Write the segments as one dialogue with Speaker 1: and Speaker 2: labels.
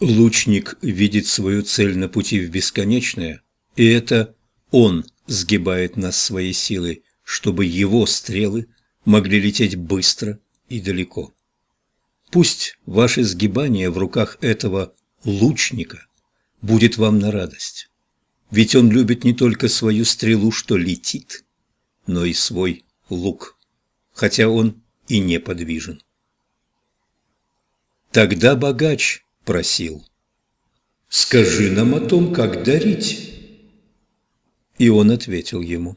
Speaker 1: Лучник видит свою цель на пути в бесконечное, и это он сгибает нас своей силой, чтобы его стрелы могли лететь быстро и далеко. Пусть ваше сгибание в руках этого лучника будет вам на радость, ведь он любит не только свою стрелу, что летит, но и свой лук, хотя он и неподвижен. Тогда богач просил, «Скажи нам о том, как дарить». И он ответил ему,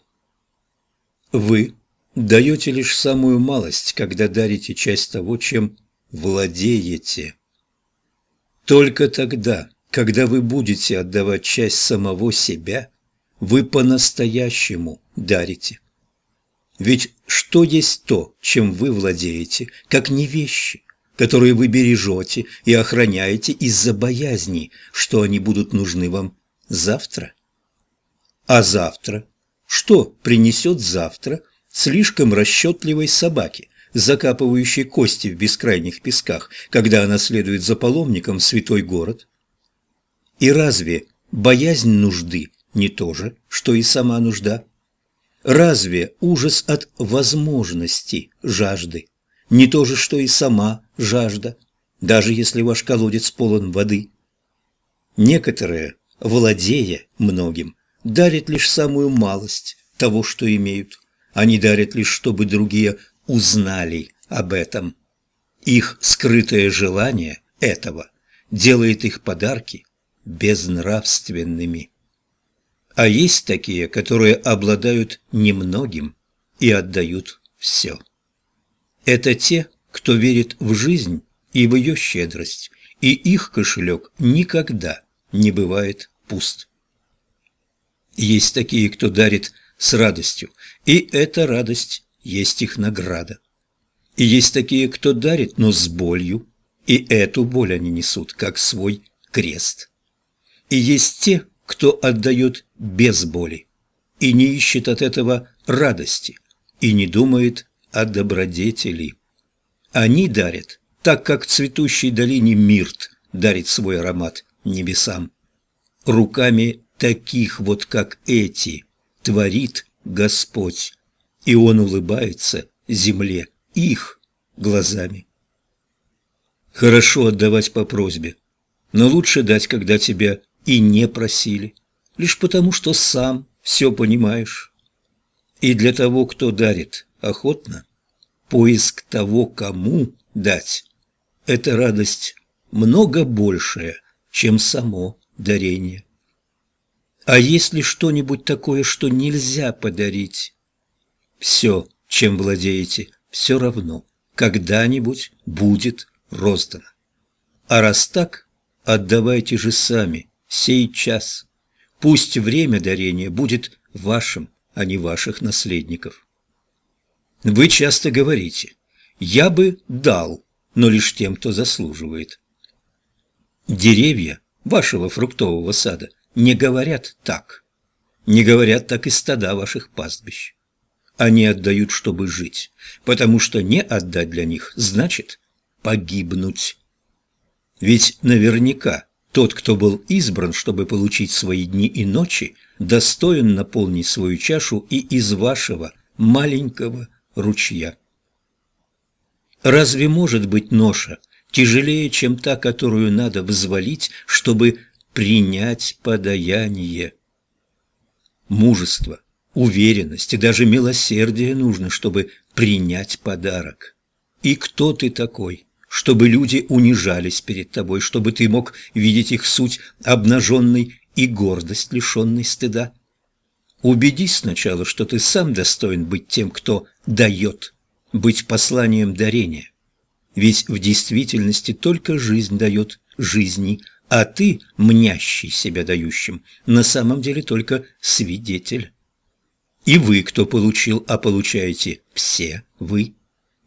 Speaker 1: «Вы даете лишь самую малость, когда дарите часть того, чем владеете. Только тогда, когда вы будете отдавать часть самого себя, вы по-настоящему дарите. Ведь что есть то, чем вы владеете, как не вещи, которые вы бережете и охраняете из-за боязни, что они будут нужны вам завтра? А завтра? Что принесет завтра слишком расчетливой собаке, закапывающей кости в бескрайних песках, когда она следует за паломником в святой город? И разве боязнь нужды не то же, что и сама нужда? Разве ужас от возможности жажды не то же, что и сама жажда, даже если ваш колодец полон воды? Некоторые, владея многим, дарят лишь самую малость того, что имеют. Они дарят лишь, чтобы другие узнали об этом. Их скрытое желание этого делает их подарки безнравственными. А есть такие, которые обладают немногим и отдают все. Это те, кто верит в жизнь и в ее щедрость, и их кошелек никогда не бывает пуст. Есть такие, кто дарит с радостью, и эта радость есть их награда. И есть такие, кто дарит, но с болью, и эту боль они несут, как свой крест. И есть те, кто отдает без боли и не ищет от этого радости и не думает о добродетели. Они дарят, так как цветущей долине мирт дарит свой аромат небесам. Руками таких вот, как эти, творит Господь, и Он улыбается земле их глазами. Хорошо отдавать по просьбе, но лучше дать, когда тебя и не просили, лишь потому, что сам все понимаешь. И для того, кто дарит охотно, поиск того, кому дать, это радость много большая, чем само дарение. А есть ли что-нибудь такое, что нельзя подарить? Все, чем владеете, все равно, когда-нибудь будет роздано. А раз так, отдавайте же сами, сей час. Пусть время дарения будет вашим, а не ваших наследников. Вы часто говорите «я бы дал», но лишь тем, кто заслуживает. Деревья вашего фруктового сада не говорят так. Не говорят так и стада ваших пастбищ. Они отдают, чтобы жить, потому что не отдать для них значит погибнуть. Ведь наверняка тот, кто был избран, чтобы получить свои дни и ночи, достоин наполнить свою чашу и из вашего маленького ручья. Разве может быть ноша тяжелее, чем та, которую надо взвалить, чтобы принять подаяние. Мужество, уверенность и даже милосердие нужно, чтобы принять подарок. И кто ты такой, чтобы люди унижались перед тобой, чтобы ты мог видеть их суть обнаженной и гордость, лишенной стыда? Убедись сначала, что ты сам достоин быть тем, кто дает, быть посланием дарения. Ведь в действительности только жизнь дает жизни, а ты, мнящий себя дающим, на самом деле только свидетель. И вы, кто получил, а получаете все вы.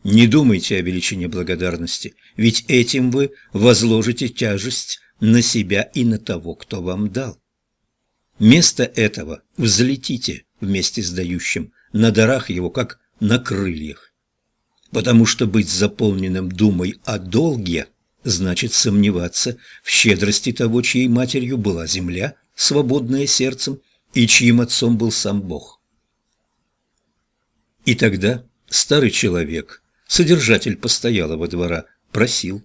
Speaker 1: Не думайте о величине благодарности, ведь этим вы возложите тяжесть на себя и на того, кто вам дал. Вместо этого взлетите вместе с дающим на дарах его, как на крыльях. Потому что быть заполненным думой о долге значит сомневаться в щедрости того, чьей матерью была земля, свободная сердцем, и чьим отцом был сам Бог. И тогда старый человек, содержатель постоялого двора, просил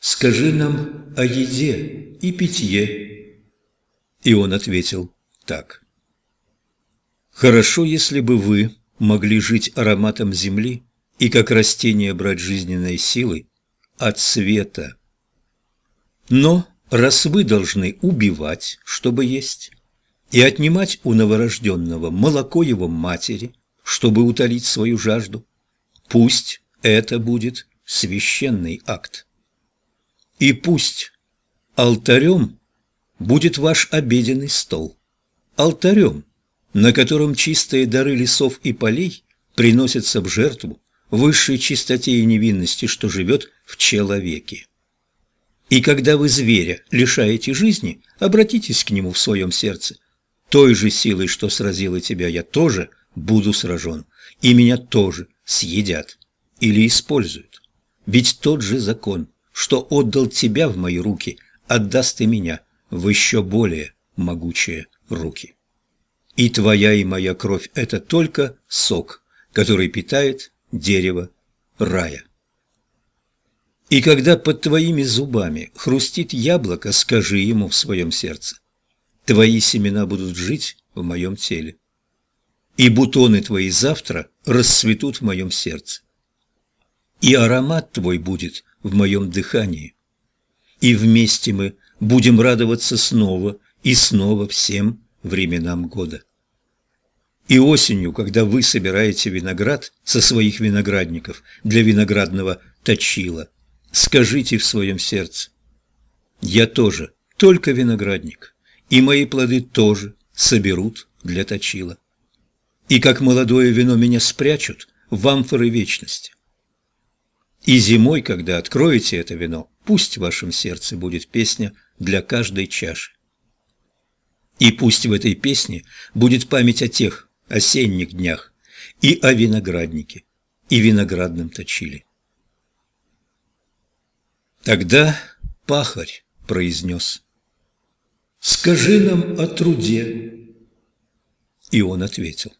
Speaker 1: «Скажи нам о еде и питье». И он ответил так. «Хорошо, если бы вы могли жить ароматом земли и как растение брать жизненной силой от света. Но раз вы должны убивать, чтобы есть, и отнимать у новорожденного молоко его матери, чтобы утолить свою жажду, пусть это будет священный акт. И пусть алтарем будет ваш обеденный стол, алтарем, на котором чистые дары лесов и полей приносятся в жертву высшей чистоте и невинности, что живет в человеке. И когда вы зверя лишаете жизни, обратитесь к нему в своем сердце. Той же силой, что сразила тебя, я тоже буду сражен, и меня тоже съедят или используют. Ведь тот же закон, что отдал тебя в мои руки, отдаст и меня в еще более могучие руки. И твоя и моя кровь – это только сок, который питает дерево рая. И когда под твоими зубами хрустит яблоко, скажи ему в своем сердце, твои семена будут жить в моем теле, и бутоны твои завтра расцветут в моем сердце, и аромат твой будет в моем дыхании, и вместе мы будем радоваться снова и снова всем временам года. И осенью, когда вы собираете виноград со своих виноградников для виноградного точила, скажите в своем сердце, «Я тоже, только виноградник, и мои плоды тоже соберут для точила. И как молодое вино меня спрячут в амфоры вечности. И зимой, когда откроете это вино, пусть в вашем сердце будет песня для каждой чаши. И пусть в этой песне будет память о тех осенних днях и о винограднике и виноградном точиле. Тогда пахарь произнес «Скажи нам о труде». И он ответил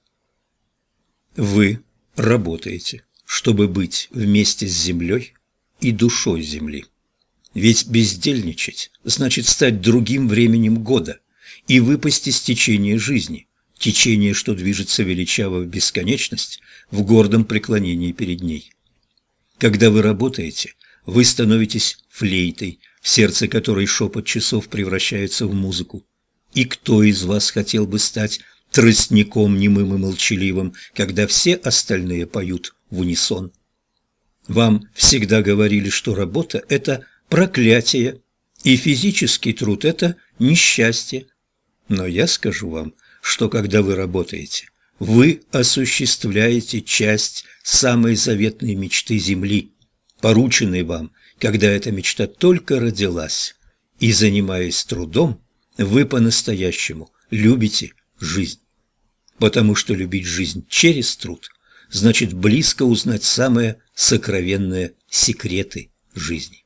Speaker 1: «Вы работаете, чтобы быть вместе с землей и душой земли. Ведь бездельничать значит стать другим временем года, и выпасть из течения жизни, течение, что движется величаво в бесконечность, в гордом преклонении перед ней. Когда вы работаете, вы становитесь флейтой, в сердце которой шепот часов превращается в музыку. И кто из вас хотел бы стать тростником немым и молчаливым, когда все остальные поют в унисон? Вам всегда говорили, что работа – это проклятие, и физический труд – это несчастье. Но я скажу вам, что когда вы работаете, вы осуществляете часть самой заветной мечты Земли, порученной вам, когда эта мечта только родилась. И, занимаясь трудом, вы по-настоящему любите жизнь. Потому что любить жизнь через труд значит близко узнать самые сокровенные секреты жизни.